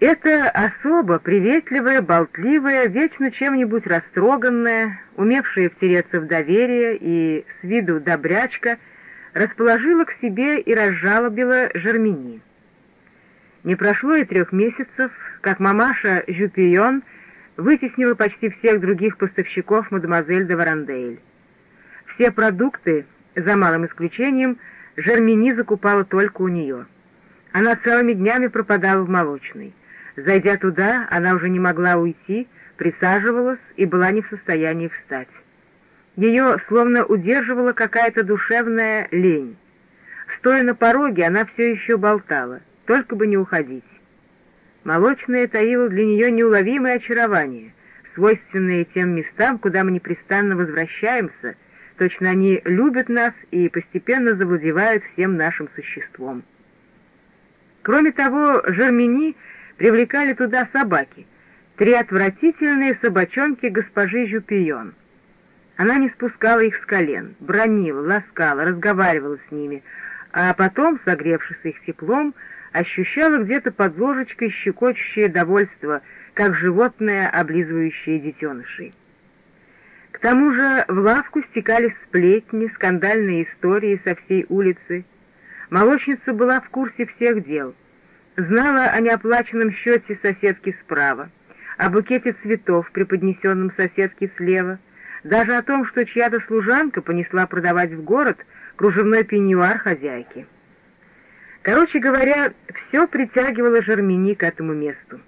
Это особо приветливая, болтливая, вечно чем-нибудь растроганная, умевшая втереться в доверие и с виду добрячка, расположила к себе и разжалобила Жермени. Не прошло и трех месяцев, как мамаша Жюпион вытеснила почти всех других поставщиков мадемуазель де Варандель. Все продукты, за малым исключением, Жермени закупала только у нее. Она целыми днями пропадала в молочной. Зайдя туда, она уже не могла уйти, присаживалась и была не в состоянии встать. Ее словно удерживала какая-то душевная лень. Стоя на пороге, она все еще болтала, только бы не уходить. Молочная таила для нее неуловимое очарование, свойственное тем местам, куда мы непрестанно возвращаемся, точно они любят нас и постепенно завладевают всем нашим существом. Кроме того, Жермени привлекали туда собаки, три отвратительные собачонки госпожи Жюпион. Она не спускала их с колен, бронила, ласкала, разговаривала с ними, а потом, согревшись их теплом, ощущала где-то под ложечкой щекочущее довольство, как животное, облизывающее детенышей. К тому же в лавку стекались сплетни, скандальные истории со всей улицы. Молочница была в курсе всех дел — Знала о неоплаченном счете соседки справа, о букете цветов, преподнесенном соседке слева, даже о том, что чья-то служанка понесла продавать в город кружевной пеньюар хозяйки. Короче говоря, все притягивало Жермени к этому месту.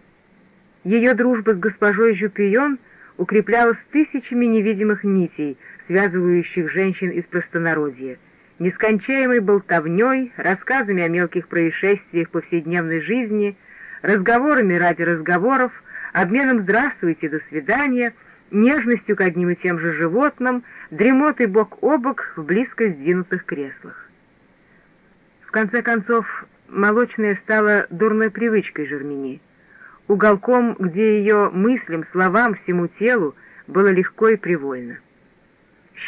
Ее дружба с госпожой Жупион укреплялась тысячами невидимых нитей, связывающих женщин из простонародья — нескончаемой болтовней, рассказами о мелких происшествиях повседневной жизни, разговорами ради разговоров, обменом «здравствуйте», «до свидания», нежностью к одним и тем же животным, дремотой бок о бок в близко сдвинутых креслах. В конце концов, молочная стала дурной привычкой Жермени, уголком, где ее мыслям, словам, всему телу было легко и привольно.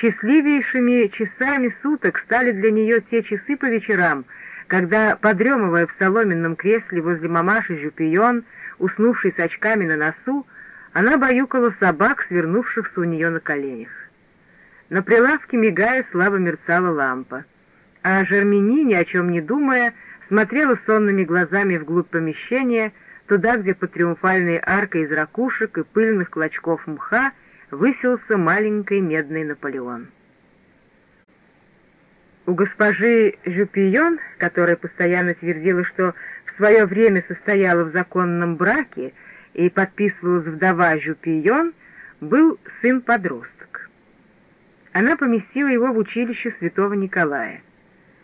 Счастливейшими часами суток стали для нее те часы по вечерам, когда, подремывая в соломенном кресле возле мамаши Жупион, уснувшей с очками на носу, она баюкала собак, свернувшихся у нее на коленях. На прилавке, мигая, слабо мерцала лампа, а Жермени, ни о чем не думая, смотрела сонными глазами вглубь помещения, туда, где под триумфальной аркой из ракушек и пыльных клочков мха высился маленький медный Наполеон. У госпожи Жупион, которая постоянно твердила, что в свое время состояла в законном браке и подписывалась вдова Жупион, был сын-подросток. Она поместила его в училище святого Николая,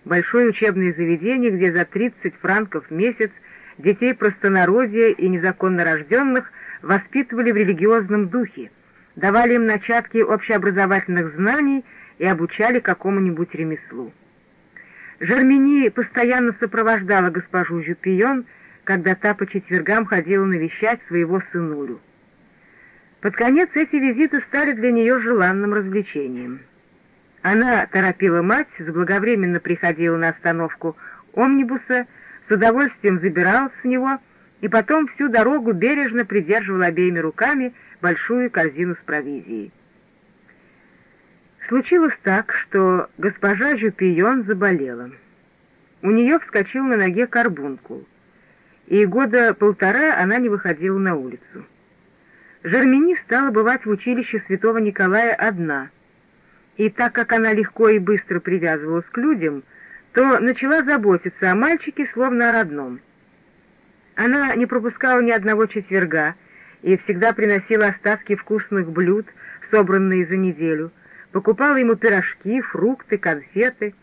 большое учебное заведение, где за 30 франков в месяц детей простонародья и незаконно рожденных воспитывали в религиозном духе, давали им начатки общеобразовательных знаний и обучали какому-нибудь ремеслу. Жермени постоянно сопровождала госпожу Жюпион, когда та по четвергам ходила навещать своего сынулю. Под конец эти визиты стали для нее желанным развлечением. Она торопила мать, заблаговременно приходила на остановку омнибуса, с удовольствием забиралась с него и потом всю дорогу бережно придерживала обеими руками большую корзину с провизией. Случилось так, что госпожа Жупион заболела. У нее вскочил на ноге карбункул, и года полтора она не выходила на улицу. Жермени стала бывать в училище святого Николая одна, и так как она легко и быстро привязывалась к людям, то начала заботиться о мальчике словно о родном. Она не пропускала ни одного четверга, и всегда приносила остатки вкусных блюд, собранные за неделю, покупала ему пирожки, фрукты, конфеты.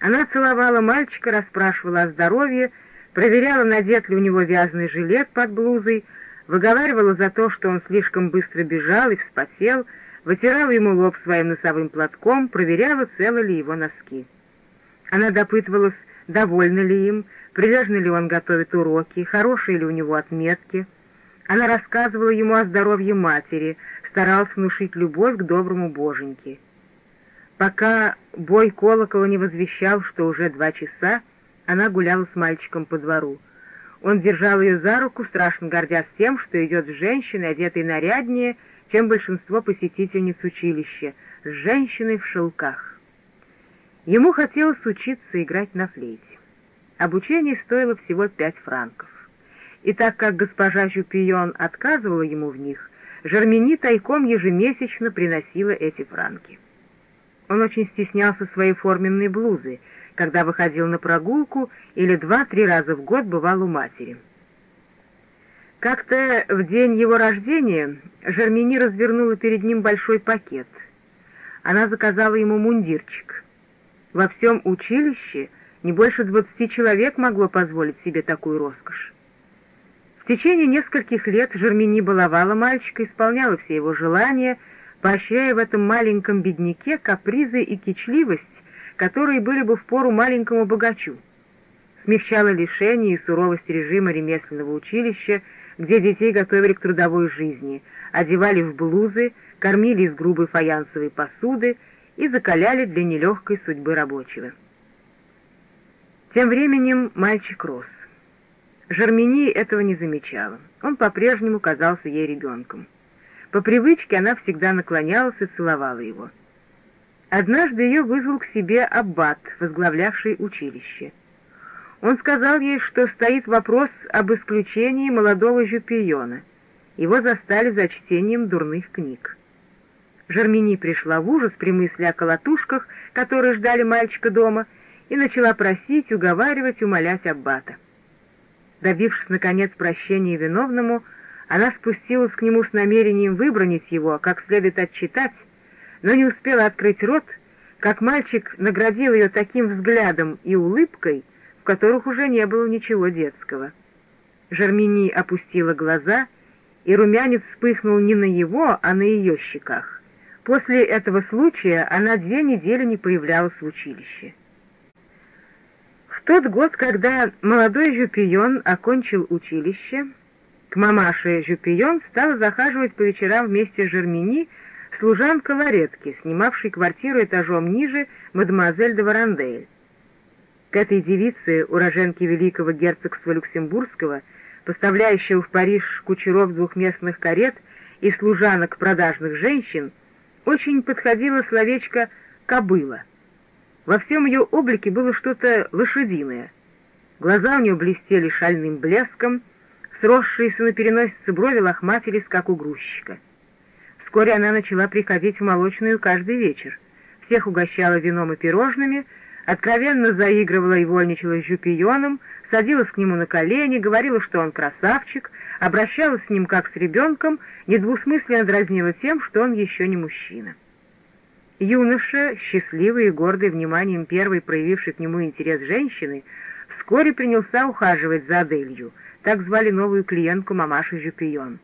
Она целовала мальчика, расспрашивала о здоровье, проверяла, надет ли у него вязаный жилет под блузой, выговаривала за то, что он слишком быстро бежал и вспотел, вытирала ему лоб своим носовым платком, проверяла, целы ли его носки. Она допытывалась, довольна ли им, прилежно ли он готовит уроки, хорошие ли у него отметки — она рассказывала ему о здоровье матери, старалась внушить любовь к доброму боженьке. Пока бой колокола не возвещал, что уже два часа, она гуляла с мальчиком по двору. Он держал ее за руку, страшно гордясь тем, что идет с женщиной, одетой наряднее, чем большинство посетительниц училища, с женщиной в шелках. Ему хотелось учиться играть на флейте. Обучение стоило всего пять франков. И так как госпожа Жупион отказывала ему в них, Жермени тайком ежемесячно приносила эти франки. Он очень стеснялся своей форменной блузы, когда выходил на прогулку или два-три раза в год бывал у матери. Как-то в день его рождения Жермени развернула перед ним большой пакет. Она заказала ему мундирчик. Во всем училище не больше двадцати человек могло позволить себе такую роскошь. В течение нескольких лет Жермени баловала мальчика, исполняла все его желания, поощряя в этом маленьком бедняке капризы и кичливость, которые были бы в пору маленькому богачу. Смягчала лишение и суровость режима ремесленного училища, где детей готовили к трудовой жизни, одевали в блузы, кормили из грубой фаянсовой посуды и закаляли для нелегкой судьбы рабочего. Тем временем мальчик рос. Жермени этого не замечала. Он по-прежнему казался ей ребенком. По привычке она всегда наклонялась и целовала его. Однажды ее вызвал к себе аббат, возглавлявший училище. Он сказал ей, что стоит вопрос об исключении молодого Жюпиона. Его застали за чтением дурных книг. Жермени пришла в ужас при мысли о колотушках, которые ждали мальчика дома, и начала просить, уговаривать, умолять аббата. Добившись, наконец, прощения виновному, она спустилась к нему с намерением выбронить его, как следует отчитать, но не успела открыть рот, как мальчик наградил ее таким взглядом и улыбкой, в которых уже не было ничего детского. Жермени опустила глаза, и румянец вспыхнул не на его, а на ее щеках. После этого случая она две недели не появлялась в училище. В тот год, когда молодой Жюпион окончил училище, к мамаше Жюпион стала захаживать по вечерам вместе с Жермени служанка Ларетки, снимавшей квартиру этажом ниже мадемуазель де Варандель. К этой девице, уроженке великого герцогства Люксембургского, поставляющего в Париж кучеров двухместных карет и служанок продажных женщин, очень подходило словечко «кобыла». Во всем ее облике было что-то лошадиное. Глаза у нее блестели шальным блеском, сросшиеся на переносице брови лохматились, как у грузчика. Вскоре она начала приходить в молочную каждый вечер. Всех угощала вином и пирожными, откровенно заигрывала и вольничала с Жупионом, садилась к нему на колени, говорила, что он красавчик, обращалась с ним как с ребенком, недвусмысленно дразнила тем, что он еще не мужчина. Юноша, счастливый и гордый вниманием первой проявившей к нему интерес женщины, вскоре принялся ухаживать за Аделью, так звали новую клиентку мамаши Жупион.